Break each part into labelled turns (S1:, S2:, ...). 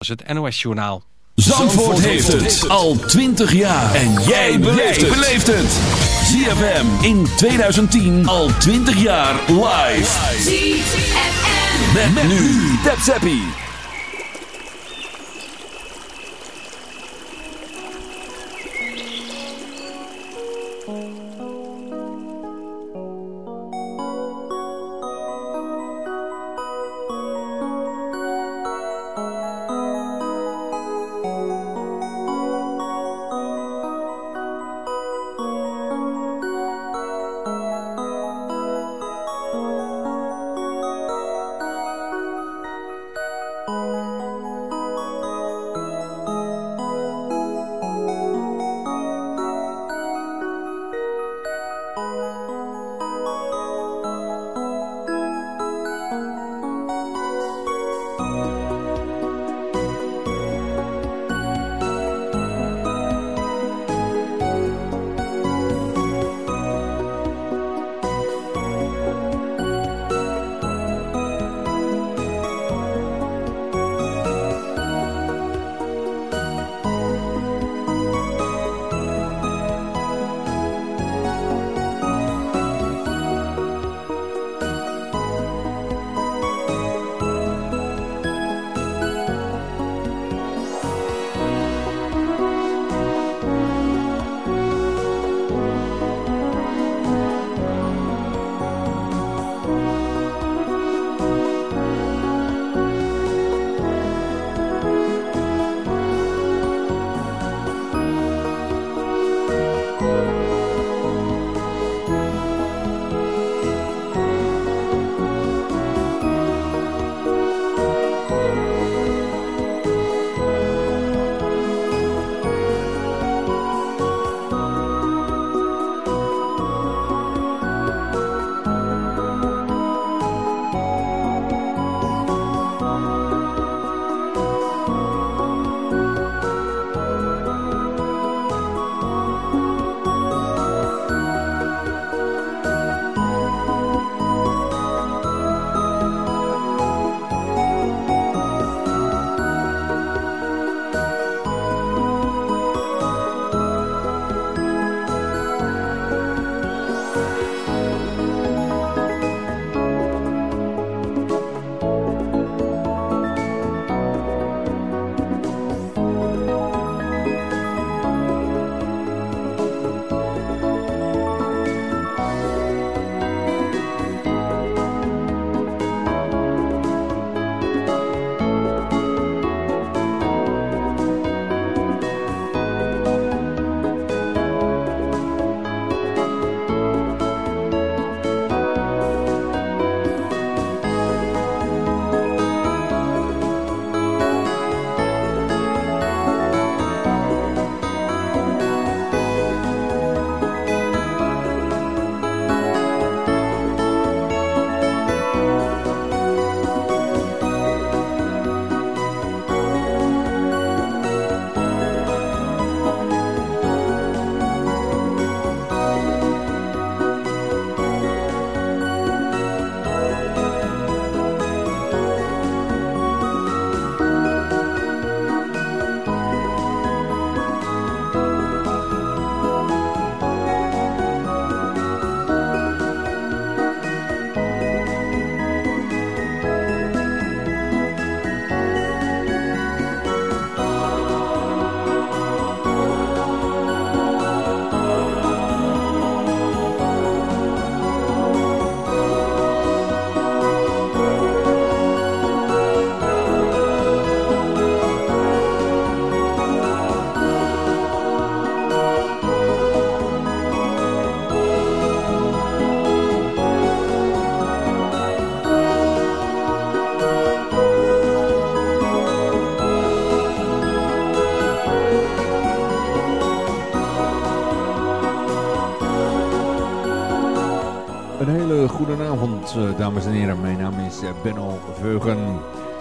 S1: is het NOS-journaal.
S2: Zandvoort, heeft het al 20 jaar. En jij beleeft het. ZFM in 2010 al 20 jaar live.
S3: ZFM.
S2: Met, met nu. Tap Zappie.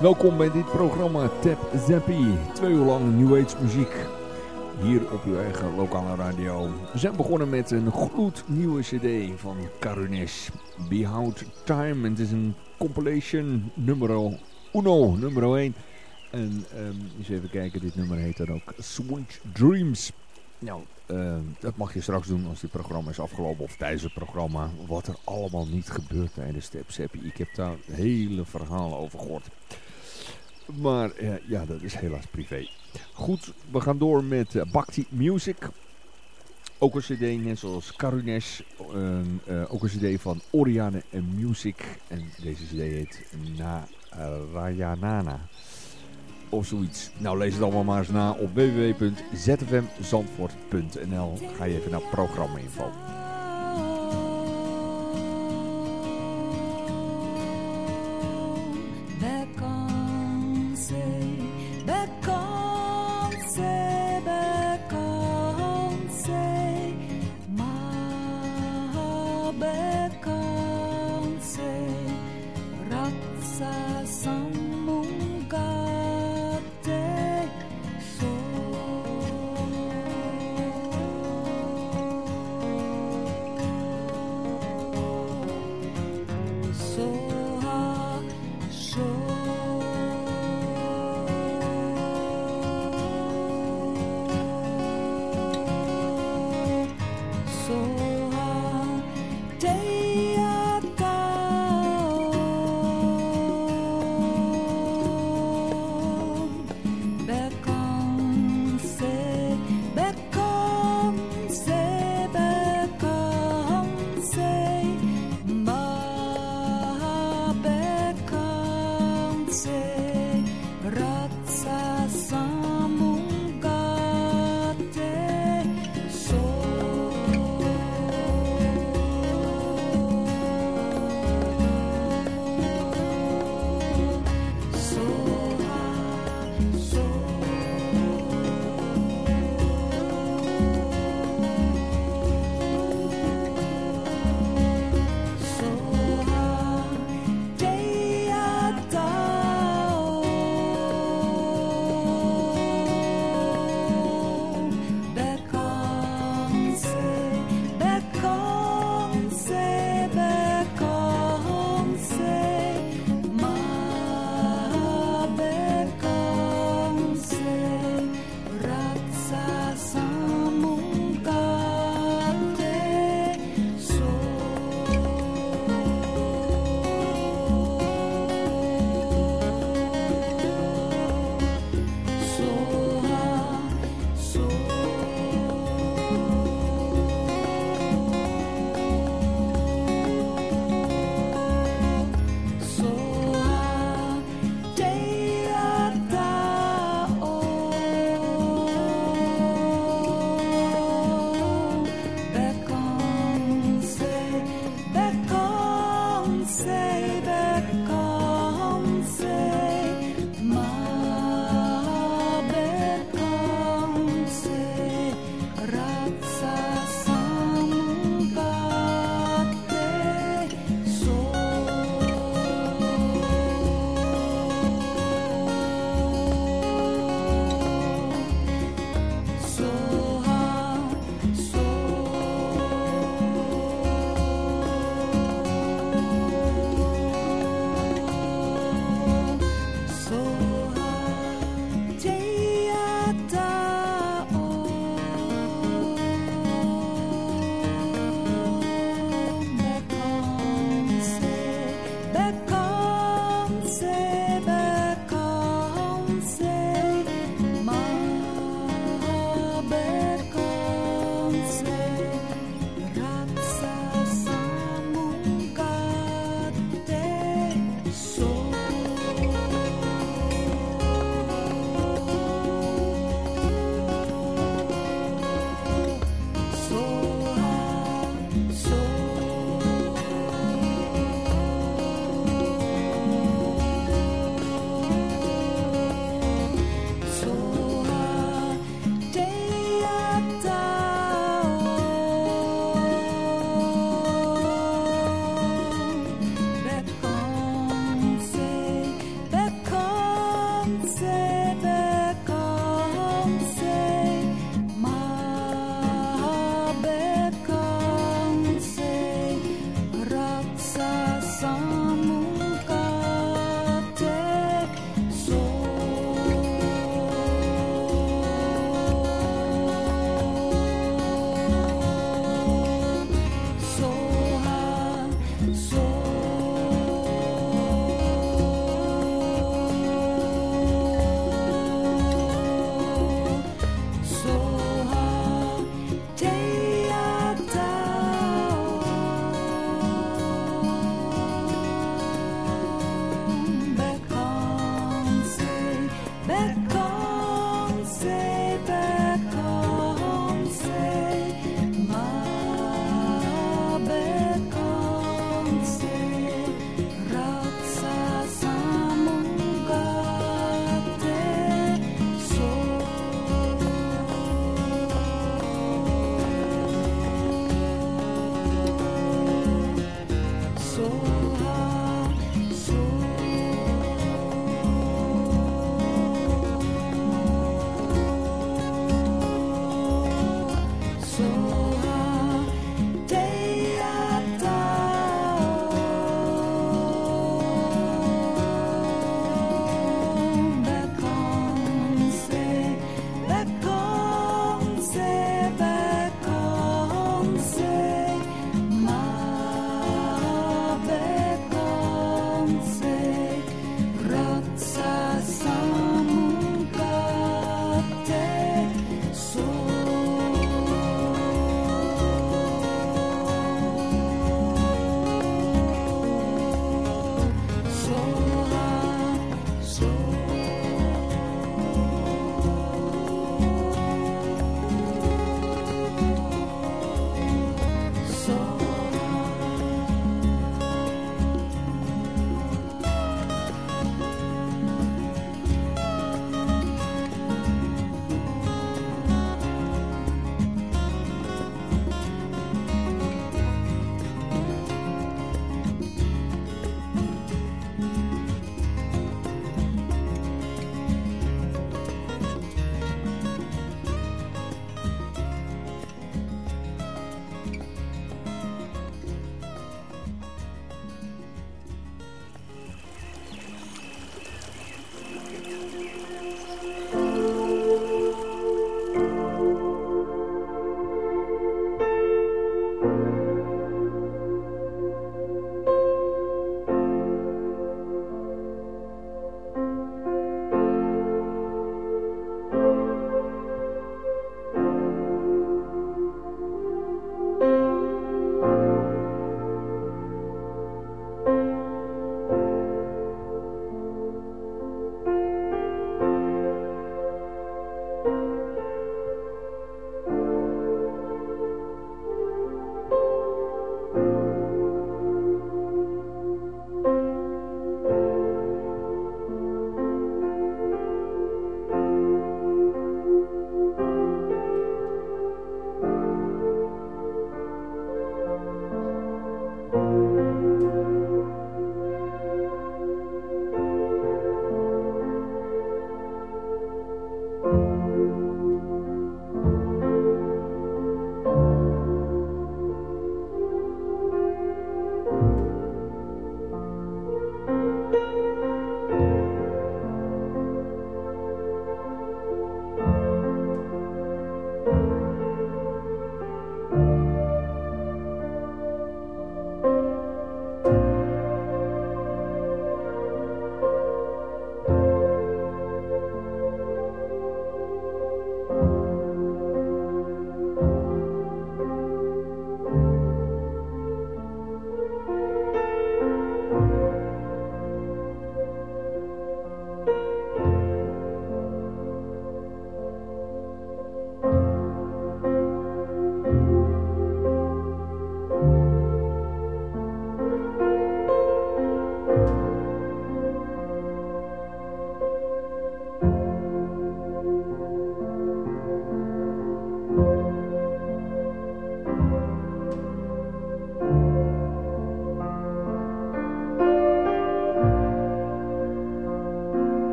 S4: Welkom bij dit programma Tap Zappie. Twee uur lang New Age muziek. Hier op uw eigen lokale radio. We zijn begonnen met een gloednieuwe cd van Karunesh. Behoud Time. Het is een compilation nummer uno, nummer 1. En um, eens even kijken, dit nummer heet dan ook Switch Dreams. Nou, uh, dat mag je straks doen als dit programma is afgelopen of tijdens het programma. Wat er allemaal niet gebeurt tijdens Step Seppi. Ik heb daar hele verhalen over gehoord. Maar uh, ja, dat is helaas privé. Goed, we gaan door met uh, Bhakti Music. Ook een cd, net zoals Karunesh. Uh, ook een cd van Oriane Music. En deze cd heet Narayanana. Of zoiets. Nou, lees het allemaal maar eens na op www.zfmzandvoort.nl. Ga je even naar programma info.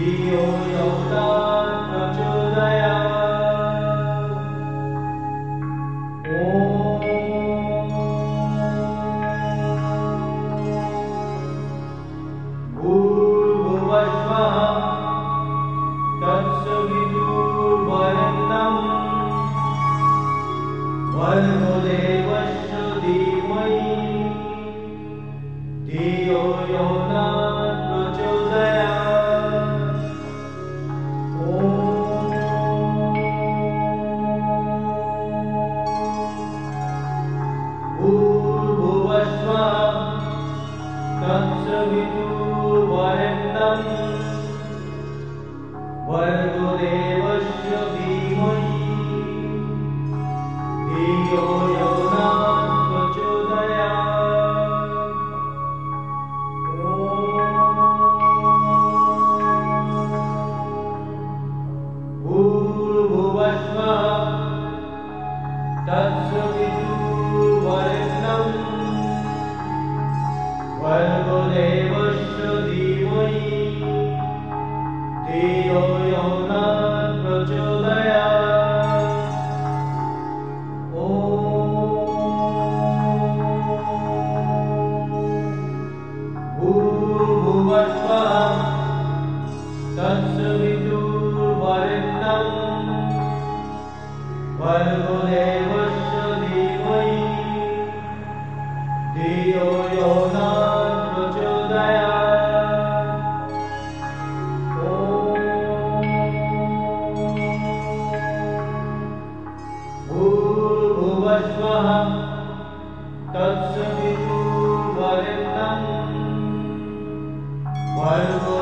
S1: The only तत्स किं वर्षो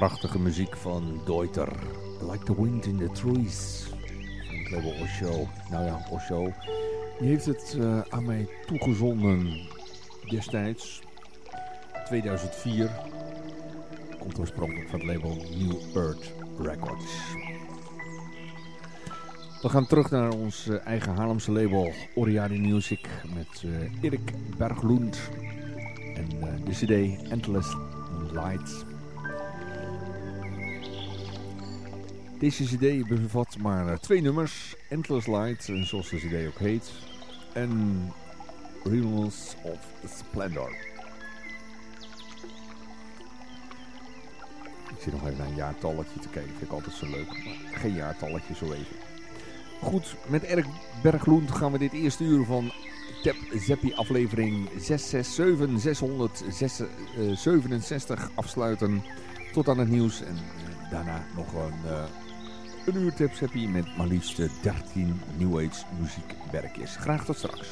S4: prachtige muziek van Deuter. Like the wind in the trees. Het label Osho. Nou ja, Osho. Die heeft het uh, aan mij toegezonden destijds. 2004. Komt oorspronkelijk van het label New Earth Records. We gaan terug naar ons uh, eigen Haarlemse label Oriadi Music met uh, Erik Berglund en de cd Endless Light. Deze cd bevat maar twee nummers, Endless Light, zoals de cd ook heet, en Realms of Splendor. Ik zit nog even naar een jaartalletje te kijken, vind ik altijd zo leuk, maar geen jaartalletje zo even. Goed, met Erik Bergloend gaan we dit eerste uur van Tap Zeppi aflevering 667 667 afsluiten tot aan het nieuws. En uh, daarna nog een, een uur Tap Zeppi met maar liefst 13 New Age muziekwerkjes. Graag tot straks.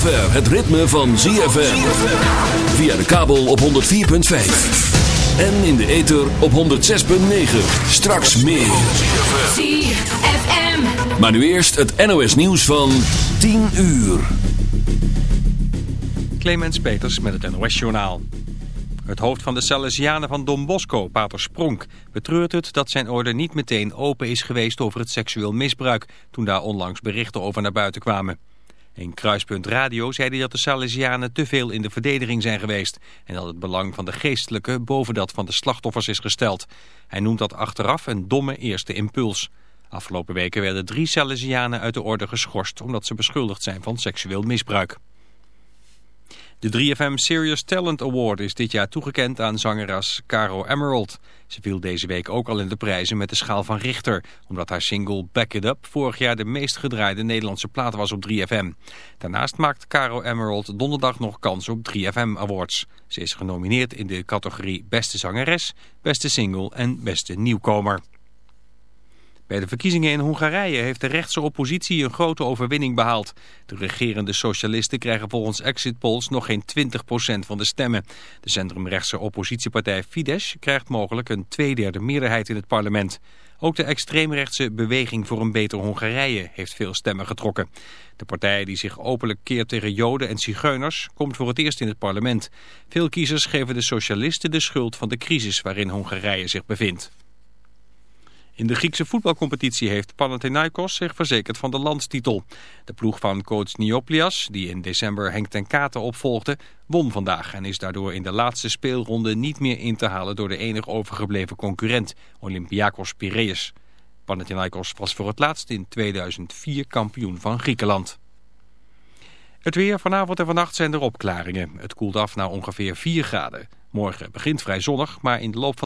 S2: Zover het ritme van ZFM. Via de kabel op 104.5. En in de ether op 106.9. Straks meer.
S5: ZFM.
S2: Maar nu eerst het NOS nieuws van 10 uur.
S6: Clemens Peters met het NOS-journaal. Het hoofd van de Salesianen van Don Bosco, Pater Spronk, betreurt het dat zijn orde niet meteen open is geweest over het seksueel misbruik, toen daar onlangs berichten over naar buiten kwamen. In Kruispunt Radio zei hij dat de Salesianen te veel in de verdediging zijn geweest en dat het belang van de geestelijke boven dat van de slachtoffers is gesteld. Hij noemt dat achteraf een domme eerste impuls. Afgelopen weken werden drie Salesianen uit de orde geschorst omdat ze beschuldigd zijn van seksueel misbruik. De 3FM Serious Talent Award is dit jaar toegekend aan zangeres Caro Emerald. Ze viel deze week ook al in de prijzen met de schaal van Richter... omdat haar single Back It Up vorig jaar de meest gedraaide Nederlandse plaat was op 3FM. Daarnaast maakt Caro Emerald donderdag nog kans op 3FM Awards. Ze is genomineerd in de categorie Beste Zangeres, Beste Single en Beste Nieuwkomer. Bij de verkiezingen in Hongarije heeft de rechtse oppositie een grote overwinning behaald. De regerende socialisten krijgen volgens exit polls nog geen 20% van de stemmen. De centrumrechtse oppositiepartij Fidesz krijgt mogelijk een tweederde meerderheid in het parlement. Ook de extreemrechtse Beweging voor een Beter Hongarije heeft veel stemmen getrokken. De partij die zich openlijk keert tegen Joden en Zigeuners komt voor het eerst in het parlement. Veel kiezers geven de socialisten de schuld van de crisis waarin Hongarije zich bevindt. In de Griekse voetbalcompetitie heeft Panathinaikos zich verzekerd van de landstitel. De ploeg van coach Nioplias, die in december Henk ten Katen opvolgde, won vandaag en is daardoor in de laatste speelronde niet meer in te halen door de enig overgebleven concurrent, Olympiakos Piraeus. Panathinaikos was voor het laatst in 2004 kampioen van Griekenland. Het weer vanavond en vannacht zijn er opklaringen. Het koelt af naar ongeveer 4 graden. Morgen begint vrij zonnig, maar in de loop van